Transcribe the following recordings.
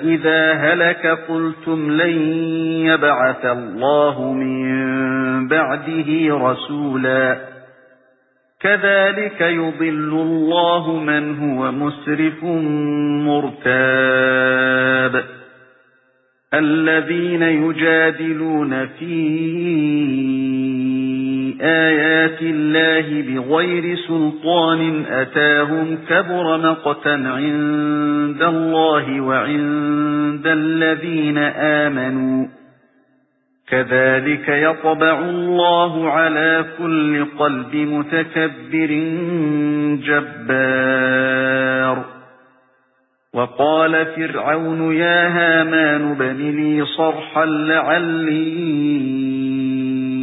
إِذَا هَلَكَ قُلْتُمْ لَن يَبْعَثَ اللَّهُ مِن بَعْدِهِ رَسُولًا كَذَلِكَ يُضِلُّ اللَّهُ مَنْ هُوَ مُسْرِفٌ مُرْتَابٌ الَّذِينَ يُجَادِلُونَ فِي آيَاتِ اللَّهِ بِغَيْرِ سُلْطَانٍ أَتَاهُمْ كَبُرَ مَقْتًا عِندَ اللَّهِ وَعِندَ الَّذِينَ آمَنُوا. كَذَلِكَ يَطْبَعُ اللَّهُ عَلَى كُلِّ قَلْبِ مُتَكَبِّرٍ جَبَّارٍ. وَقَالَ فِرْعَوْنُ يَا هَامَانُ ابْنِ لِي صَرْحًا لَعَلِّي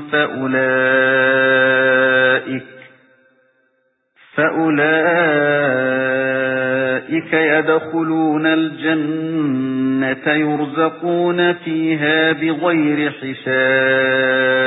فَأُولَئِكَ فَأُولَئِكَ يَدْخُلُونَ الْجَنَّةَ يُرْزَقُونَ فِيهَا بِغَيْرِ حِسَابٍ.